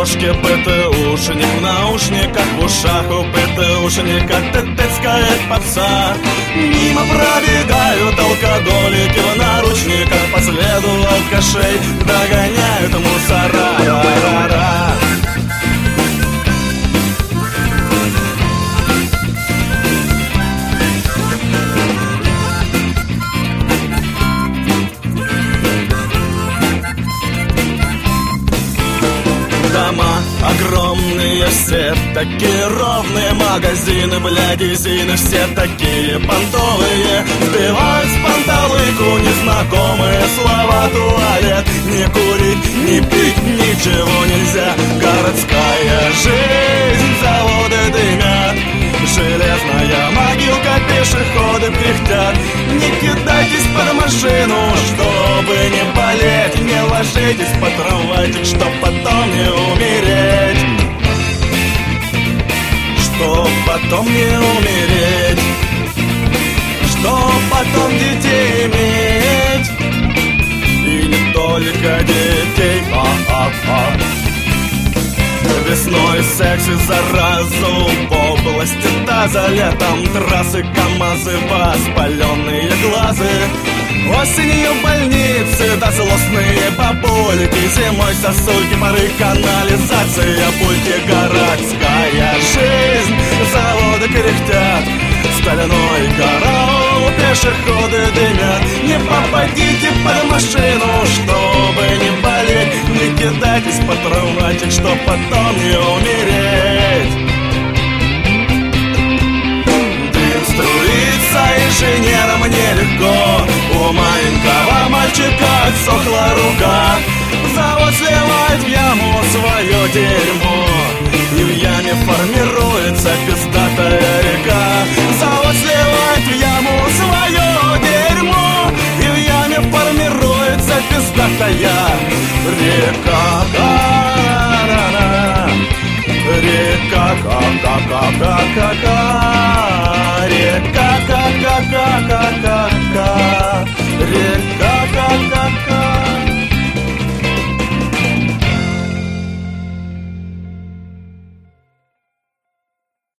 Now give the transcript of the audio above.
дорожке ПТУшник В наушниках в ушах у ПТУшника Тетецкая попса Мимо пробегают алкоголики в наручниках По следу алкашей догоняют мусора огромные Все такие ровные магазины, блядь, изины Все такие понтовые. Сбивают с панталыку незнакомые слова Туалет, не курить, не пить, ничего нельзя. Городская жизнь, заводы дымят. Железная могилка, пешеходы кряхтят. Не кидайтесь под машину, чтобы не болеть. Не ложитесь под трамвайчик, чтоб потом не умереть Чтоб потом не умереть? Чтоб потом детей иметь? И не только детей А-а-а Весной секс и заразу В области таза Летом трассы КамАЗы Воспаленные глазы. Осенью больницы Да злостные бабульки Зимой сосульки, пары, канализация Стальной караул Пешеходы дымят. Не попадите под машину Чтобы не болеть. Не кидайтесь под трамвайчик Чтоб потом не умереть. Дым струится инженерам нелегко У маленького мальчика отсохла рука. Завод сливает в яму свое дерьмо ка ка ка ка ка ка ка ка ка